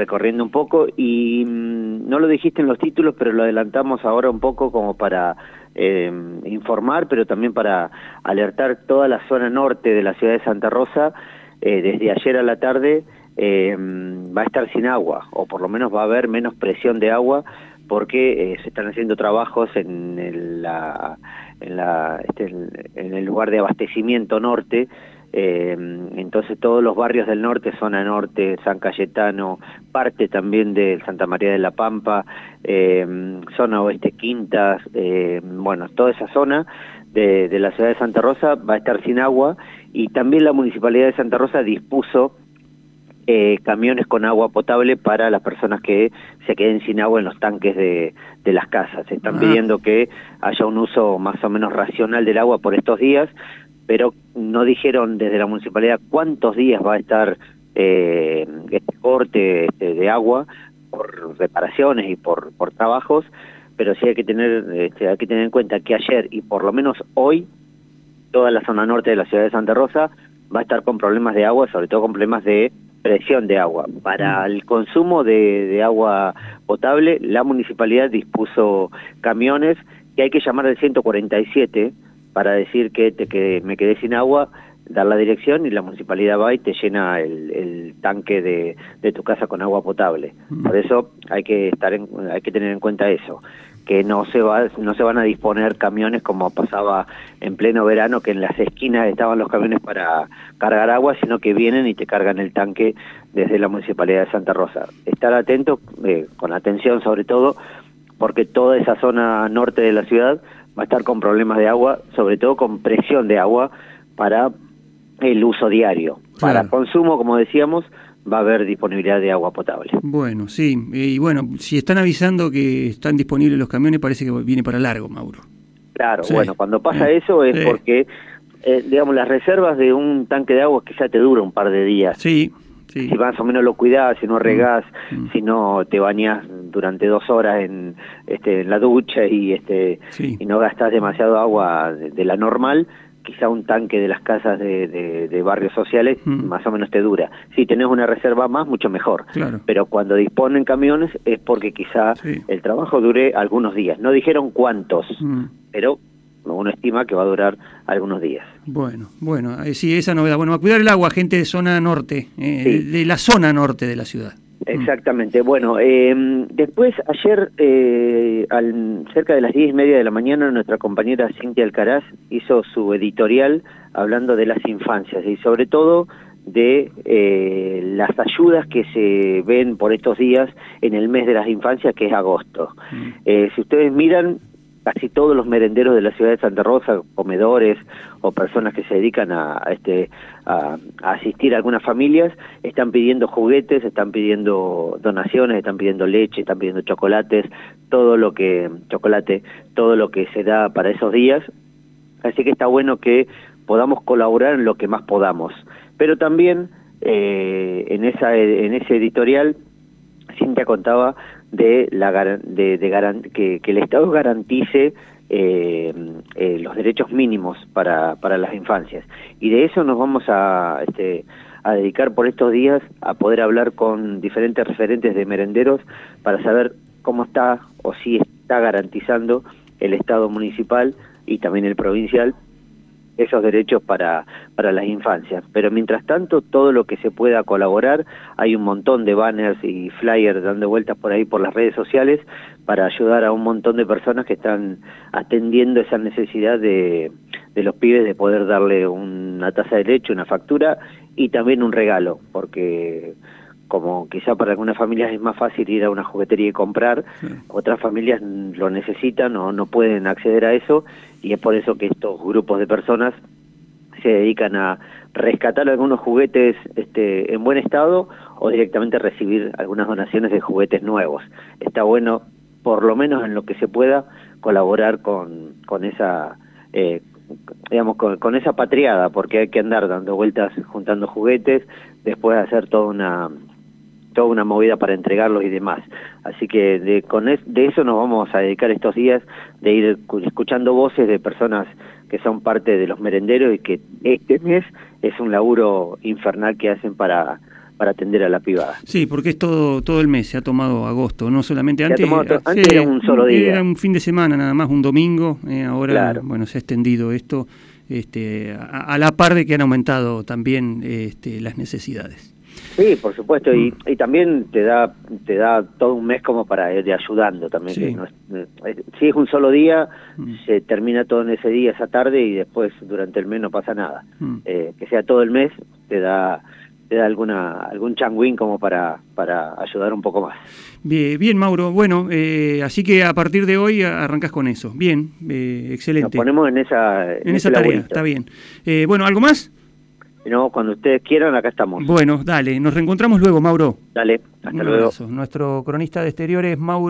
recorriendo un poco y mm, no lo dijiste en los títulos, pero lo adelantamos ahora un poco como para eh, informar, pero también para alertar toda la zona norte de la ciudad de Santa Rosa, eh, desde ayer a la tarde eh, va a estar sin agua, o por lo menos va a haber menos presión de agua, porque se están haciendo trabajos en la, en, la, este, en el lugar de abastecimiento norte, eh, entonces todos los barrios del norte, zona norte, San Cayetano, parte también de Santa María de la Pampa, eh, zona oeste Quintas, eh, bueno, toda esa zona de, de, la ciudad de Santa Rosa va a estar sin agua y también la Municipalidad de Santa Rosa dispuso eh, camiones con agua potable para las personas que se queden sin agua en los tanques de, de las casas. Se están ah. pidiendo que haya un uso más o menos racional del agua por estos días, pero no dijeron desde la municipalidad cuántos días va a estar eh, este corte este, de agua por reparaciones y por, por trabajos, pero sí hay que tener este, hay que tener en cuenta que ayer y por lo menos hoy toda la zona norte de la ciudad de Santa Rosa va a estar con problemas de agua, sobre todo con problemas de presión de agua. Para el consumo de, de agua potable, la municipalidad dispuso camiones que hay que llamar al 147 para decir que, te, que me quedé sin agua, dar la dirección y la municipalidad va y te llena el, el tanque de, de, tu casa con agua potable. Mm. Por eso hay que estar en, hay que tener en cuenta eso, que no se va no se van a disponer camiones como pasaba en pleno verano que en las esquinas estaban los camiones para cargar agua, sino que vienen y te cargan el tanque desde la municipalidad de Santa Rosa. Estar atento eh, con atención sobre todo porque toda esa zona norte de la ciudad va a estar con problemas de agua, sobre todo con presión de agua para el uso diario. Para consumo, como decíamos, va a haber disponibilidad de agua potable. Bueno, sí, y bueno, si están avisando que están disponibles los camiones, parece que viene para largo, Mauro. Claro, bueno, cuando pasa eso es porque, eh, digamos, las reservas de un tanque de agua quizá te dura un par de días. Sí, si más o menos lo cuidás, si no mm. regás, mm. si no te bañás durante dos horas en, este, en la ducha y, este, y no gastas demasiado agua de, la normal, quizá un tanque de las casas de, de, barrios sociales mm. más o menos te dura. Si tenés una reserva más, mucho mejor. Pero cuando disponen camiones es porque quizá el trabajo dure algunos días. No dijeron cuántos, pero uno estima que va a durar algunos días. Bueno, bueno, sí, esa novedad. Bueno, a cuidar el agua, gente de zona norte, eh, de la zona norte de la ciudad. Exactamente. Bueno, eh, después, ayer, eh, al, cerca de las diez y media de la mañana, nuestra compañera Cintia Alcaraz hizo su editorial hablando de las infancias y sobre todo de eh, las ayudas que se ven por estos días en el mes de las infancias, que es agosto. Mm. Eh, si ustedes miran, casi todos los merenderos de la ciudad de Santa Rosa, comedores o personas que se dedican a, este a, asistir a algunas familias, están pidiendo juguetes, están pidiendo donaciones, están pidiendo leche, están pidiendo chocolates, todo lo que chocolate, todo lo que se da para esos días. Así que está bueno que podamos colaborar en lo que más podamos. Pero también eh, en esa en ese editorial Cintia contaba de la de, de que, que, el Estado garantice eh, eh, los derechos mínimos para, para las infancias. Y de eso nos vamos a este, a dedicar por estos días a poder hablar con diferentes referentes de merenderos para saber cómo está o si está garantizando el Estado municipal y también el provincial esos derechos para, para las infancias. Pero mientras tanto, todo lo que se pueda colaborar, hay un montón de banners y flyers dando vueltas por ahí por las redes sociales para ayudar a un montón de personas que están atendiendo esa necesidad de, de los pibes de poder darle una tasa de leche, una factura y también un regalo, porque como quizá para algunas familias es más fácil ir a una juguetería y comprar, otras familias lo necesitan o no pueden acceder a eso y es por eso que estos grupos de personas se dedican a rescatar algunos juguetes este, en buen estado o directamente recibir algunas donaciones de juguetes nuevos. Está bueno, por lo menos en lo que se pueda, colaborar con, con esa... Eh, digamos, con, con, esa patriada, porque hay que andar dando vueltas juntando juguetes, después hacer toda una, toda una movida para entregarlos y demás. Así que de, con de eso nos vamos a dedicar estos días, de ir escuchando voces de personas que son parte de los merenderos y que este mes es un laburo infernal que hacen para para atender a la privada. Sí, porque es todo todo el mes, se ha tomado agosto, no solamente antes. antes era un solo día. Era un fin de semana nada más, un domingo, eh, ahora bueno, se ha extendido esto este, a, la par de que han aumentado también este, las necesidades. Sí, por supuesto, y, mm. y, también te da te da todo un mes como para ir ayudando también. Sí. si es un solo día, mm. se termina todo en ese día, esa tarde, y después durante el mes no pasa nada. Mm. Eh, que sea todo el mes, te da te da alguna algún changuín como para, para ayudar un poco más. Bien, bien Mauro. Bueno, eh, así que a partir de hoy arrancas con eso. Bien, eh, excelente. Nos ponemos en esa, en, esa tarea, está bien. Eh, bueno, ¿algo más? No, cuando ustedes quieran, acá estamos. Bueno, dale, nos reencontramos luego, Mauro. Dale, hasta luego. Nuestro cronista de exteriores, Mauro.